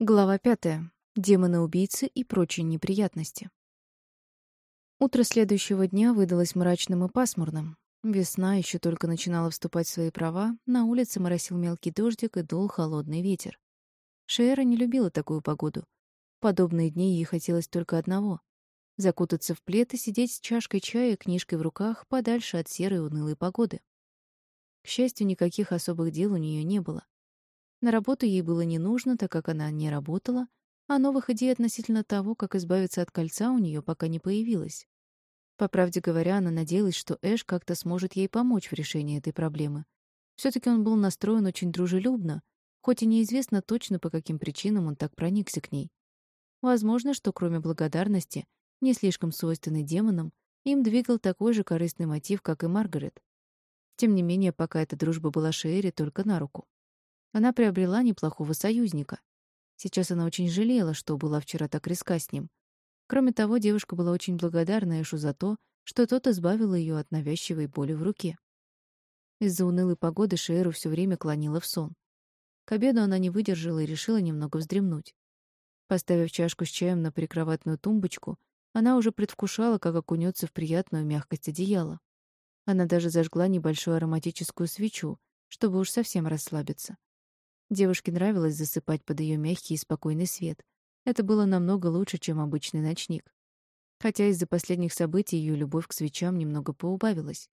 Глава пятая. Демоны-убийцы и прочие неприятности. Утро следующего дня выдалось мрачным и пасмурным. Весна еще только начинала вступать в свои права, на улице моросил мелкий дождик и дул холодный ветер. Шиэра не любила такую погоду. В подобные дни ей хотелось только одного — закутаться в плед и сидеть с чашкой чая и книжкой в руках подальше от серой унылой погоды. К счастью, никаких особых дел у нее не было. На работу ей было не нужно, так как она не работала, а новых идей относительно того, как избавиться от кольца, у нее пока не появилось. По правде говоря, она надеялась, что Эш как-то сможет ей помочь в решении этой проблемы. все таки он был настроен очень дружелюбно, хоть и неизвестно точно, по каким причинам он так проникся к ней. Возможно, что кроме благодарности, не слишком свойственной демонам, им двигал такой же корыстный мотив, как и Маргарет. Тем не менее, пока эта дружба была Шерри только на руку. Она приобрела неплохого союзника. Сейчас она очень жалела, что была вчера так резка с ним. Кроме того, девушка была очень благодарна Эшу за то, что тот избавил ее от навязчивой боли в руке. Из-за унылой погоды Шеру все время клонила в сон. К обеду она не выдержала и решила немного вздремнуть. Поставив чашку с чаем на прикроватную тумбочку, она уже предвкушала, как окунется в приятную мягкость одеяла. Она даже зажгла небольшую ароматическую свечу, чтобы уж совсем расслабиться. Девушке нравилось засыпать под ее мягкий и спокойный свет. Это было намного лучше, чем обычный ночник. Хотя из-за последних событий ее любовь к свечам немного поубавилась.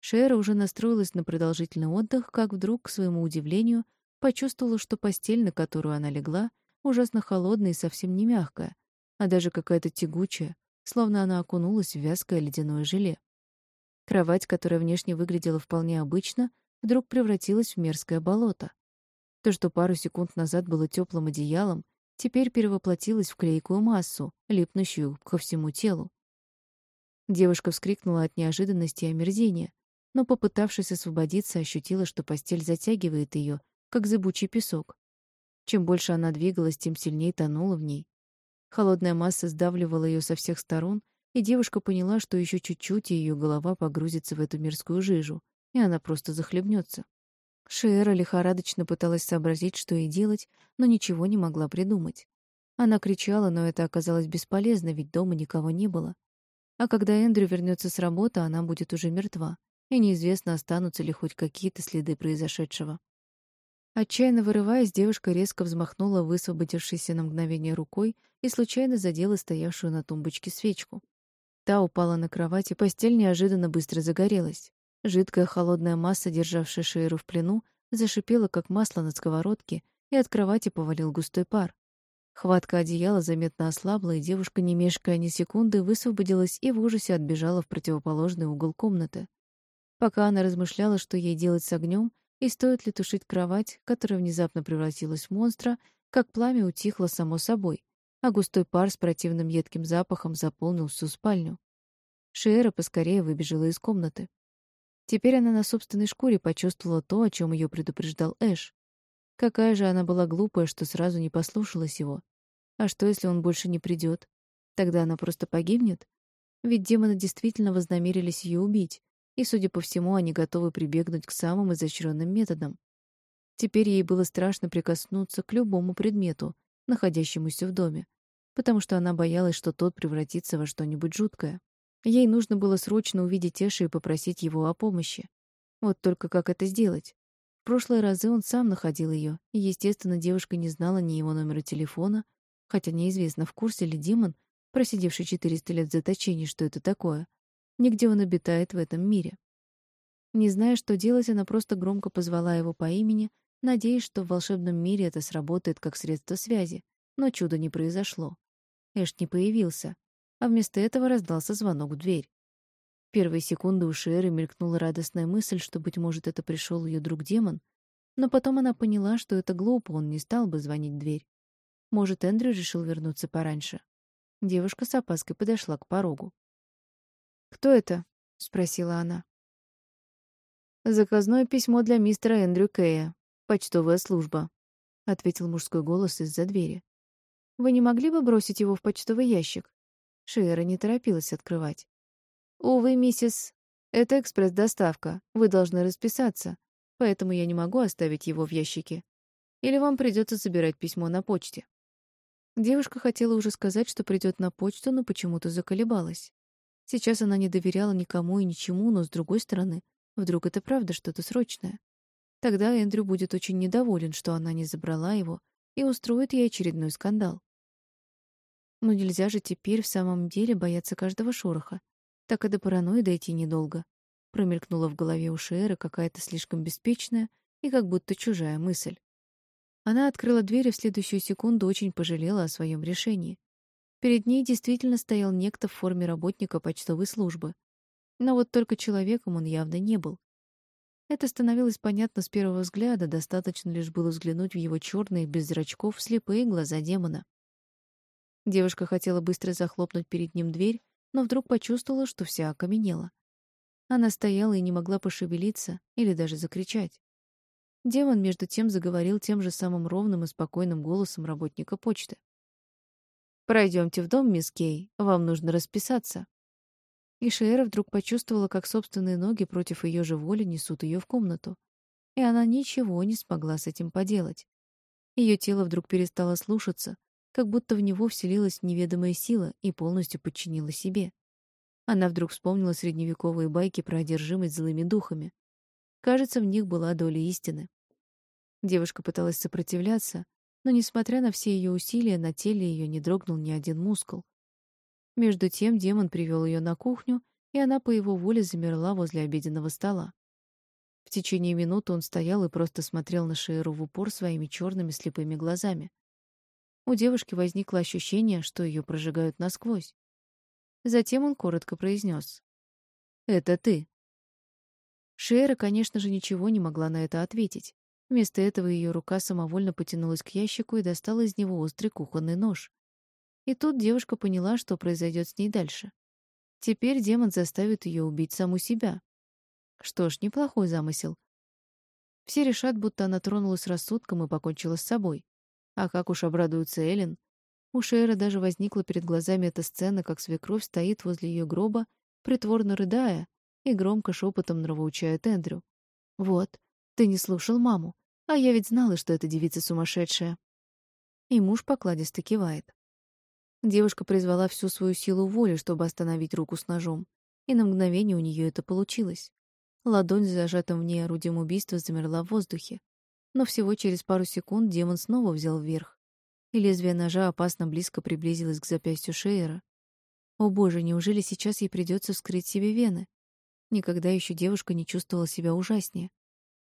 Шера уже настроилась на продолжительный отдых, как вдруг, к своему удивлению, почувствовала, что постель, на которую она легла, ужасно холодная и совсем не мягкая, а даже какая-то тягучая, словно она окунулась в вязкое ледяное желе. Кровать, которая внешне выглядела вполне обычно, вдруг превратилась в мерзкое болото. То, что пару секунд назад было теплым одеялом, теперь перевоплотилось в клейкую массу, липнущую ко всему телу. Девушка вскрикнула от неожиданности и омерзения, но, попытавшись освободиться, ощутила, что постель затягивает ее, как зыбучий песок. Чем больше она двигалась, тем сильнее тонула в ней. Холодная масса сдавливала ее со всех сторон, и девушка поняла, что еще чуть-чуть, ее голова погрузится в эту мирскую жижу, и она просто захлебнется. Шиэра лихорадочно пыталась сообразить, что ей делать, но ничего не могла придумать. Она кричала, но это оказалось бесполезно, ведь дома никого не было. А когда Эндрю вернется с работы, она будет уже мертва, и неизвестно, останутся ли хоть какие-то следы произошедшего. Отчаянно вырываясь, девушка резко взмахнула высвободившейся на мгновение рукой и случайно задела стоявшую на тумбочке свечку. Та упала на кровать, и постель неожиданно быстро загорелась. Жидкая холодная масса, державшая Шейру в плену, зашипела, как масло на сковородке, и от кровати повалил густой пар. Хватка одеяла заметно ослабла, и девушка, не мешкая ни секунды, высвободилась и в ужасе отбежала в противоположный угол комнаты. Пока она размышляла, что ей делать с огнем и стоит ли тушить кровать, которая внезапно превратилась в монстра, как пламя утихло само собой, а густой пар с противным едким запахом заполнил всю спальню. Шиэра поскорее выбежала из комнаты. Теперь она на собственной шкуре почувствовала то, о чем ее предупреждал Эш. Какая же она была глупая, что сразу не послушалась его. А что, если он больше не придет? Тогда она просто погибнет? Ведь демоны действительно вознамерились ее убить, и, судя по всему, они готовы прибегнуть к самым изощренным методам. Теперь ей было страшно прикоснуться к любому предмету, находящемуся в доме, потому что она боялась, что тот превратится во что-нибудь жуткое. Ей нужно было срочно увидеть Эша и попросить его о помощи. Вот только как это сделать? В прошлые разы он сам находил ее, и, естественно, девушка не знала ни его номера телефона, хотя неизвестно, в курсе ли Димон, просидевший 400 лет в заточении, что это такое, нигде он обитает в этом мире. Не зная, что делать, она просто громко позвала его по имени, надеясь, что в волшебном мире это сработает как средство связи, но чуда не произошло. Эш не появился, а вместо этого раздался звонок в дверь. В первые секунды у Шеры мелькнула радостная мысль, что, быть может, это пришел ее друг-демон, но потом она поняла, что это глупо, он не стал бы звонить в дверь. Может, Эндрю решил вернуться пораньше. Девушка с опаской подошла к порогу. «Кто это?» — спросила она. «Заказное письмо для мистера Эндрю Кэя. Почтовая служба», — ответил мужской голос из-за двери. «Вы не могли бы бросить его в почтовый ящик? Шиэра не торопилась открывать. «Увы, миссис, это экспресс-доставка. Вы должны расписаться, поэтому я не могу оставить его в ящике». Или вам придется забирать письмо на почте?» Девушка хотела уже сказать, что придет на почту, но почему-то заколебалась. Сейчас она не доверяла никому и ничему, но, с другой стороны, вдруг это правда что-то срочное. Тогда Эндрю будет очень недоволен, что она не забрала его, и устроит ей очередной скандал. Но нельзя же теперь в самом деле бояться каждого шороха. Так и до паранойи дойти недолго. Промелькнула в голове у Шеры какая-то слишком беспечная и как будто чужая мысль. Она открыла дверь и в следующую секунду очень пожалела о своем решении. Перед ней действительно стоял некто в форме работника почтовой службы. Но вот только человеком он явно не был. Это становилось понятно с первого взгляда, достаточно лишь было взглянуть в его черные, без зрачков, слепые глаза демона. Девушка хотела быстро захлопнуть перед ним дверь, но вдруг почувствовала, что вся окаменела. Она стояла и не могла пошевелиться или даже закричать. Демон между тем заговорил тем же самым ровным и спокойным голосом работника почты. «Пройдемте в дом, мисс Кей, вам нужно расписаться». И Шиэра вдруг почувствовала, как собственные ноги против ее же воли несут ее в комнату. И она ничего не смогла с этим поделать. Ее тело вдруг перестало слушаться, как будто в него вселилась неведомая сила и полностью подчинила себе. Она вдруг вспомнила средневековые байки про одержимость злыми духами. Кажется, в них была доля истины. Девушка пыталась сопротивляться, но, несмотря на все ее усилия, на теле ее не дрогнул ни один мускул. Между тем демон привел ее на кухню, и она по его воле замерла возле обеденного стола. В течение минуты он стоял и просто смотрел на Шееру в упор своими черными слепыми глазами. У девушки возникло ощущение, что ее прожигают насквозь. Затем он коротко произнес: "Это ты". Шера, конечно же, ничего не могла на это ответить. Вместо этого ее рука самовольно потянулась к ящику и достала из него острый кухонный нож. И тут девушка поняла, что произойдет с ней дальше. Теперь демон заставит ее убить саму себя. Что ж, неплохой замысел. Все решат, будто она тронулась рассудком и покончила с собой. А как уж обрадуется Эллен. У Шейра даже возникла перед глазами эта сцена, как свекровь стоит возле ее гроба, притворно рыдая, и громко шепотом нравоучает Эндрю. «Вот, ты не слушал маму, а я ведь знала, что эта девица сумасшедшая». И муж покладисто кивает. Девушка призвала всю свою силу воли, чтобы остановить руку с ножом, и на мгновение у нее это получилось. Ладонь с зажатым в ней орудием убийства замерла в воздухе. Но всего через пару секунд демон снова взял вверх, и лезвие ножа опасно близко приблизилось к запястью Шейера. О боже, неужели сейчас ей придется вскрыть себе вены? Никогда еще девушка не чувствовала себя ужаснее.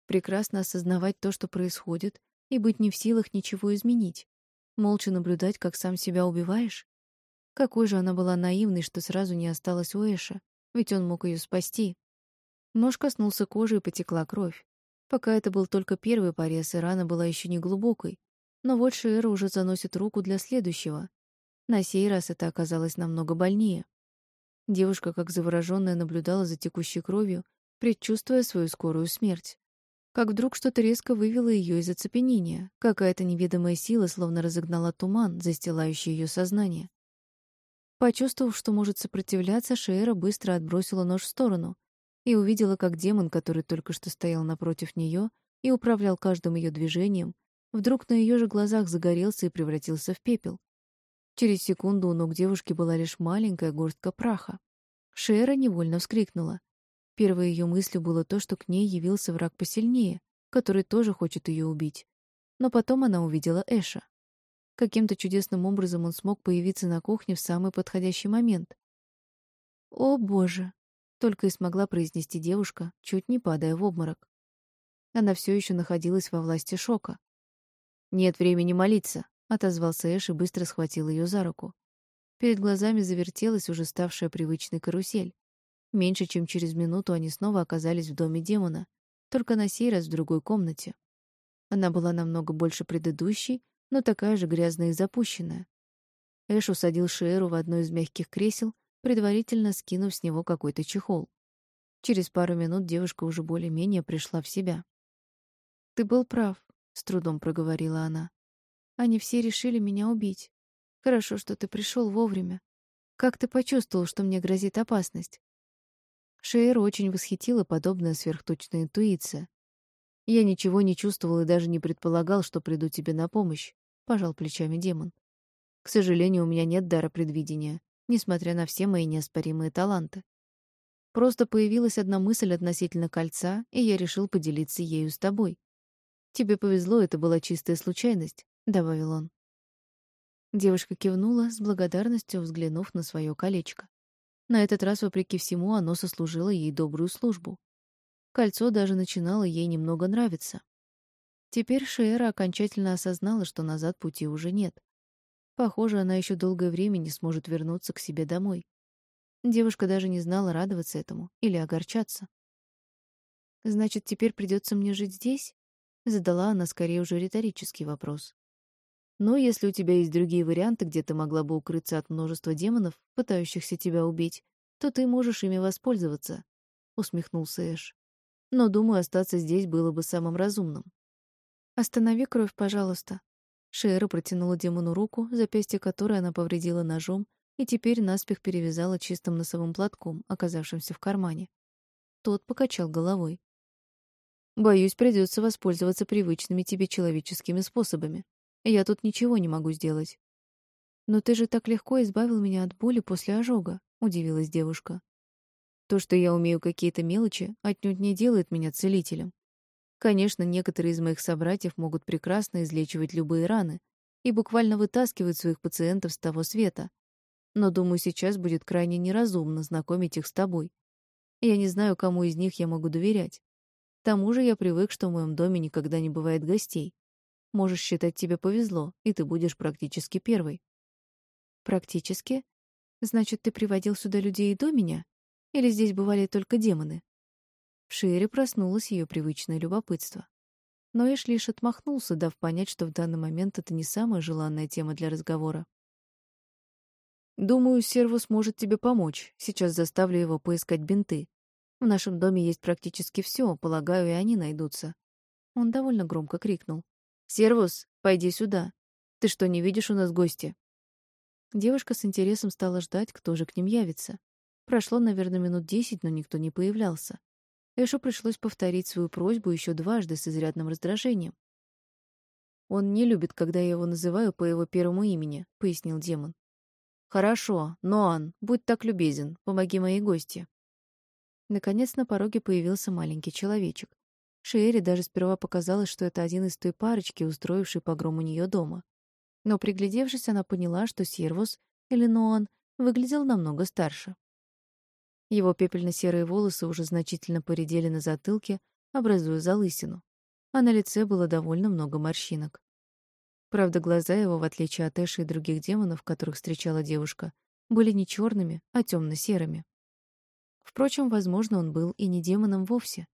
Прекрасно осознавать то, что происходит, и быть не в силах ничего изменить. Молча наблюдать, как сам себя убиваешь. Какой же она была наивной, что сразу не осталась у Эша, ведь он мог ее спасти. Нож коснулся кожи и потекла кровь. Пока это был только первый порез, и рана была еще не глубокой. Но вот Шиэра уже заносит руку для следующего. На сей раз это оказалось намного больнее. Девушка, как завороженная, наблюдала за текущей кровью, предчувствуя свою скорую смерть. Как вдруг что-то резко вывело ее из оцепенения. Какая-то неведомая сила словно разогнала туман, застилающий ее сознание. Почувствовав, что может сопротивляться, Шеера быстро отбросила нож в сторону и увидела, как демон, который только что стоял напротив нее и управлял каждым ее движением, вдруг на ее же глазах загорелся и превратился в пепел. Через секунду у ног девушки была лишь маленькая горстка праха. Шера невольно вскрикнула. Первой ее мыслью было то, что к ней явился враг посильнее, который тоже хочет ее убить. Но потом она увидела Эша. Каким-то чудесным образом он смог появиться на кухне в самый подходящий момент. «О, Боже!» — только и смогла произнести девушка, чуть не падая в обморок. Она все еще находилась во власти шока. «Нет времени молиться», отозвался Эш и быстро схватил ее за руку. Перед глазами завертелась уже ставшая привычной карусель. Меньше чем через минуту они снова оказались в доме демона, только на сей раз в другой комнате. Она была намного больше предыдущей, но такая же грязная и запущенная. Эш усадил Шеру в одно из мягких кресел, предварительно скинув с него какой-то чехол. Через пару минут девушка уже более-менее пришла в себя. «Ты был прав», — с трудом проговорила она. Они все решили меня убить. Хорошо, что ты пришел вовремя. Как ты почувствовал, что мне грозит опасность? Шейер очень восхитила подобная сверхточная интуиция. Я ничего не чувствовал и даже не предполагал, что приду тебе на помощь, — пожал плечами демон. К сожалению, у меня нет дара предвидения, несмотря на все мои неоспоримые таланты. Просто появилась одна мысль относительно кольца, и я решил поделиться ею с тобой. Тебе повезло, это была чистая случайность, — добавил он. Девушка кивнула, с благодарностью взглянув на свое колечко. На этот раз, вопреки всему, оно сослужило ей добрую службу. Кольцо даже начинало ей немного нравиться. Теперь Шиэра окончательно осознала, что назад пути уже нет. Похоже, она еще долгое время не сможет вернуться к себе домой. Девушка даже не знала, радоваться этому или огорчаться. «Значит, теперь придется мне жить здесь?» Задала она скорее уже риторический вопрос. «Ну, если у тебя есть другие варианты, где ты могла бы укрыться от множества демонов, пытающихся тебя убить, то ты можешь ими воспользоваться», — усмехнулся Эш. «Но, думаю, остаться здесь было бы самым разумным». «Останови кровь, пожалуйста», Шиэра протянула демону руку, запястье которой она повредила ножом, и теперь наспех перевязала чистым носовым платком, оказавшимся в кармане. Тот покачал головой. «Боюсь, придется воспользоваться привычными тебе человеческими способами. Я тут ничего не могу сделать». «Но ты же так легко избавил меня от боли после ожога», — удивилась девушка. «То, что я умею какие-то мелочи, отнюдь не делает меня целителем. Конечно, некоторые из моих собратьев могут прекрасно излечивать любые раны и буквально вытаскивают своих пациентов с того света. Но, думаю, сейчас будет крайне неразумно знакомить их с тобой. Я не знаю, кому из них я могу доверять. К тому же я привык, что в моем доме никогда не бывает гостей. Можешь считать, тебе повезло, и ты будешь практически первой. Практически? Значит, ты приводил сюда людей и до меня? Или здесь бывали только демоны? Шире проснулось ее привычное любопытство. Но Эш лишь отмахнулся, дав понять, что в данный момент это не самая желанная тема для разговора. «Думаю, Сервус может тебе помочь. Сейчас заставлю его поискать бинты. В нашем доме есть практически все, полагаю, и они найдутся». Он довольно громко крикнул. «Сервус, пойди сюда. Ты что, не видишь у нас гости?» Девушка с интересом стала ждать, кто же к ним явится. Прошло, наверное, минут десять, но никто не появлялся. Эшу пришлось повторить свою просьбу еще дважды с изрядным раздражением. «Он не любит, когда я его называю по его первому имени», — пояснил демон. «Хорошо, Ноан, будь так любезен, помоги моей гости». Наконец на пороге появился маленький человечек. Шиэре даже сперва показалось, что это один из той парочки, устроившей погром у нее дома. Но, приглядевшись, она поняла, что Сервус, или Ноан, выглядел намного старше. Его пепельно-серые волосы уже значительно поредели на затылке, образуя залысину, а на лице было довольно много морщинок. Правда, глаза его, в отличие от Эши и других демонов, которых встречала девушка, были не черными, а темно-серыми. Впрочем, возможно, он был и не демоном вовсе.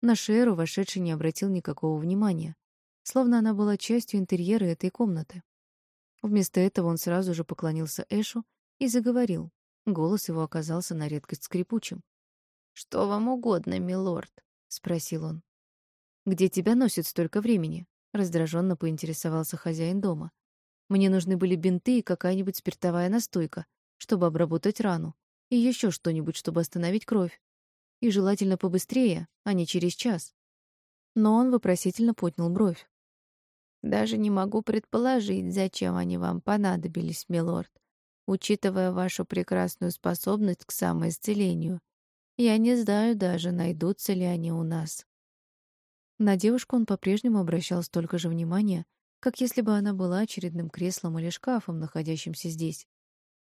На Шеру вошедший не обратил никакого внимания, словно она была частью интерьера этой комнаты. Вместо этого он сразу же поклонился Эшу и заговорил, Голос его оказался на редкость скрипучим. «Что вам угодно, милорд?» — спросил он. «Где тебя носит столько времени?» — раздраженно поинтересовался хозяин дома. «Мне нужны были бинты и какая-нибудь спиртовая настойка, чтобы обработать рану, и еще что-нибудь, чтобы остановить кровь. И желательно побыстрее, а не через час». Но он вопросительно поднял бровь. «Даже не могу предположить, зачем они вам понадобились, милорд учитывая вашу прекрасную способность к самоисцелению. Я не знаю даже, найдутся ли они у нас». На девушку он по-прежнему обращал столько же внимания, как если бы она была очередным креслом или шкафом, находящимся здесь.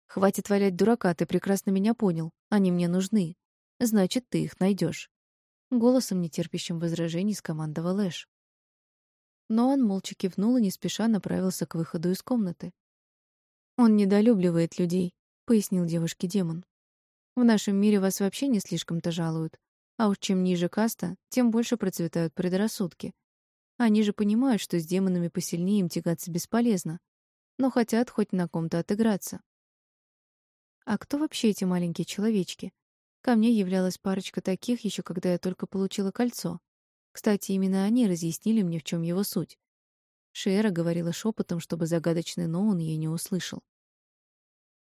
«Хватит валять дурака, ты прекрасно меня понял. Они мне нужны. Значит, ты их найдешь. Голосом, нетерпящим возражений, скомандовал Эш. Но он молча кивнул и не спеша направился к выходу из комнаты. «Он недолюбливает людей», — пояснил девушке демон. «В нашем мире вас вообще не слишком-то жалуют. А уж чем ниже каста, тем больше процветают предрассудки. Они же понимают, что с демонами посильнее им тягаться бесполезно, но хотят хоть на ком-то отыграться. А кто вообще эти маленькие человечки? Ко мне являлась парочка таких еще, когда я только получила кольцо. Кстати, именно они разъяснили мне, в чем его суть. Шиэра говорила шепотом, чтобы загадочный Ноун ее не услышал.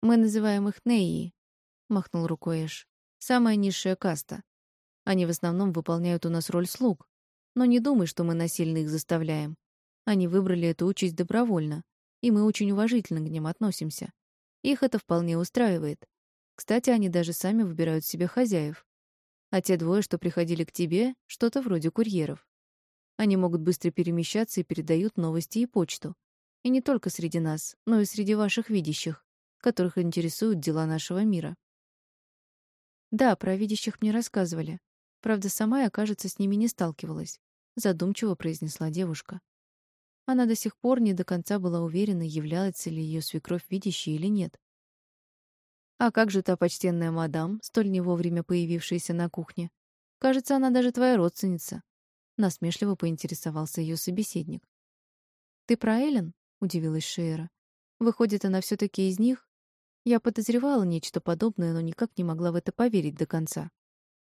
«Мы называем их Неи», — махнул рукой Эш. «Самая низшая каста. Они в основном выполняют у нас роль слуг. Но не думай, что мы насильно их заставляем. Они выбрали эту участь добровольно, и мы очень уважительно к ним относимся. Их это вполне устраивает. Кстати, они даже сами выбирают себе хозяев. А те двое, что приходили к тебе, что-то вроде курьеров. Они могут быстро перемещаться и передают новости и почту. И не только среди нас, но и среди ваших видящих, которых интересуют дела нашего мира. Да, про видящих мне рассказывали. Правда, сама я, кажется, с ними не сталкивалась, задумчиво произнесла девушка. Она до сих пор не до конца была уверена, является ли ее свекровь видящей или нет. А как же та почтенная мадам, столь не вовремя появившаяся на кухне? Кажется, она даже твоя родственница. Насмешливо поинтересовался ее собеседник. Ты про Эллен? удивилась Шейра. Выходит, она все таки из них? Я подозревала нечто подобное, но никак не могла в это поверить до конца.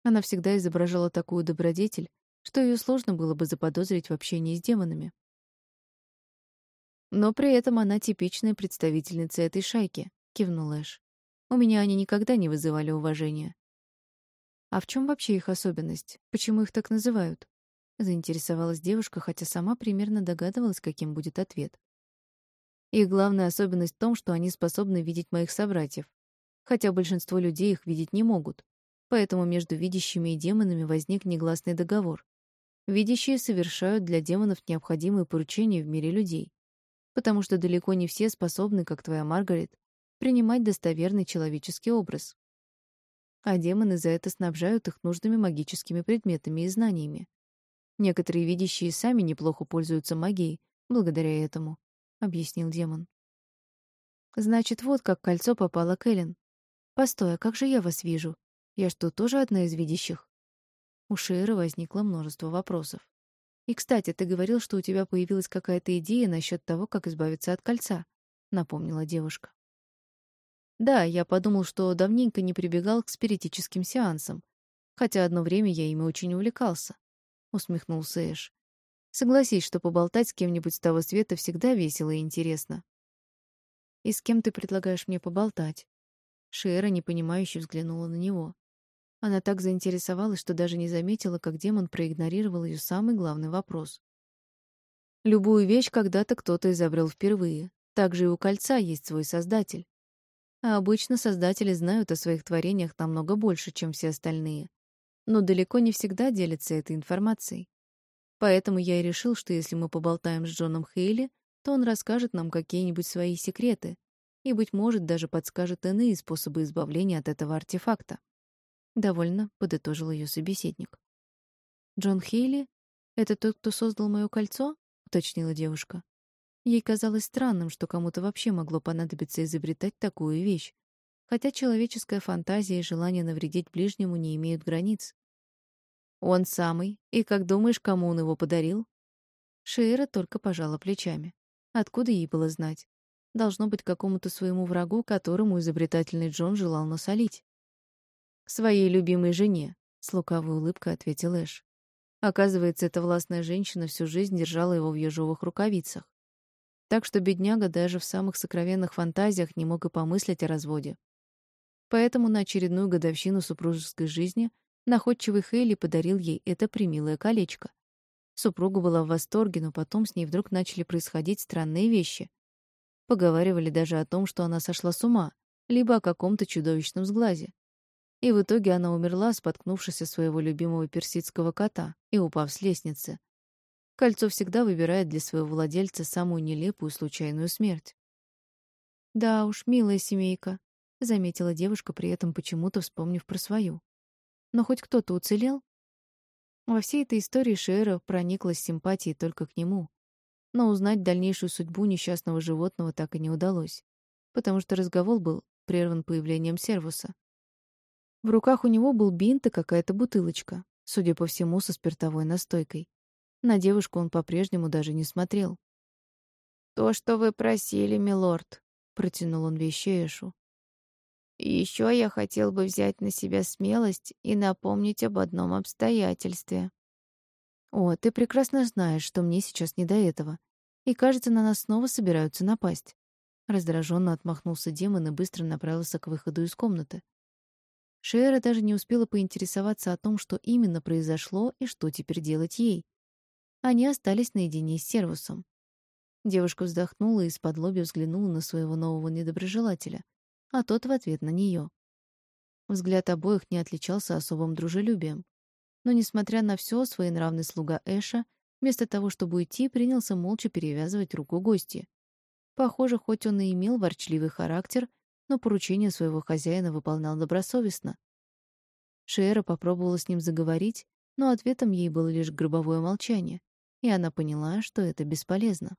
Она всегда изображала такую добродетель, что ее сложно было бы заподозрить в общении с демонами. Но при этом она типичная представительница этой шайки, кивнул Эш. У меня они никогда не вызывали уважения. А в чем вообще их особенность? Почему их так называют? Заинтересовалась девушка, хотя сама примерно догадывалась, каким будет ответ. Их главная особенность в том, что они способны видеть моих собратьев, хотя большинство людей их видеть не могут. Поэтому между видящими и демонами возник негласный договор. Видящие совершают для демонов необходимые поручения в мире людей потому что далеко не все способны, как твоя Маргарет, принимать достоверный человеческий образ. А демоны за это снабжают их нужными магическими предметами и знаниями. Некоторые видящие сами неплохо пользуются магией благодаря этому, объяснил демон. Значит, вот как кольцо попало к Эллен. Постой, а как же я вас вижу? Я что, тоже одна из видящих? У Шейра возникло множество вопросов. И, кстати, ты говорил, что у тебя появилась какая-то идея насчет того, как избавиться от кольца, напомнила девушка. Да, я подумал, что давненько не прибегал к спиритическим сеансам, хотя одно время я ими очень увлекался, усмехнулся Эш. Согласись, что поболтать с кем-нибудь с того света всегда весело и интересно. И с кем ты предлагаешь мне поболтать? Шера непонимающе взглянула на него. Она так заинтересовалась, что даже не заметила, как демон проигнорировал ее самый главный вопрос. Любую вещь когда-то кто-то изобрел впервые. Также и у кольца есть свой создатель. А обычно создатели знают о своих творениях намного больше, чем все остальные. Но далеко не всегда делятся этой информацией. Поэтому я и решил, что если мы поболтаем с Джоном Хейли, то он расскажет нам какие-нибудь свои секреты и, быть может, даже подскажет иные способы избавления от этого артефакта. Довольно подытожил ее собеседник. Джон Хейли — это тот, кто создал мое кольцо? уточнила девушка. Ей казалось странным, что кому-то вообще могло понадобиться изобретать такую вещь, хотя человеческая фантазия и желание навредить ближнему не имеют границ. Он самый. И как думаешь, кому он его подарил? Шейра только пожала плечами. Откуда ей было знать? Должно быть какому-то своему врагу, которому изобретательный Джон желал насолить своей любимой жене, с лукавой улыбкой ответил Эш. Оказывается, эта властная женщина всю жизнь держала его в ежовых рукавицах. Так что бедняга даже в самых сокровенных фантазиях не мог и помыслить о разводе. Поэтому на очередную годовщину супружеской жизни находчивый Хейли подарил ей это примилое колечко. Супруга была в восторге, но потом с ней вдруг начали происходить странные вещи. Поговаривали даже о том, что она сошла с ума, либо о каком-то чудовищном сглазе. И в итоге она умерла, споткнувшись о своего любимого персидского кота и упав с лестницы. Кольцо всегда выбирает для своего владельца самую нелепую случайную смерть. «Да уж, милая семейка», — заметила девушка, при этом почему-то вспомнив про свою. «Но хоть кто-то уцелел?» Во всей этой истории Шера прониклась симпатией только к нему. Но узнать дальнейшую судьбу несчастного животного так и не удалось, потому что разговор был прерван появлением сервуса. В руках у него был бинт и какая-то бутылочка, судя по всему, со спиртовой настойкой. На девушку он по-прежнему даже не смотрел. «То, что вы просили, милорд», — протянул он вещеешу. «И еще я хотел бы взять на себя смелость и напомнить об одном обстоятельстве». «О, ты прекрасно знаешь, что мне сейчас не до этого. И, кажется, на нас снова собираются напасть». Раздраженно отмахнулся демон и быстро направился к выходу из комнаты. Шиэра даже не успела поинтересоваться о том, что именно произошло и что теперь делать ей. Они остались наедине с Сервусом. Девушка вздохнула и из-под лобья взглянула на своего нового недоброжелателя, а тот в ответ на нее. Взгляд обоих не отличался особым дружелюбием. Но, несмотря на все, своенравный слуга Эша, вместо того, чтобы уйти, принялся молча перевязывать руку гости. Похоже, хоть он и имел ворчливый характер, но поручение своего хозяина выполнял добросовестно. Шиэра попробовала с ним заговорить, но ответом ей было лишь гробовое молчание, и она поняла, что это бесполезно.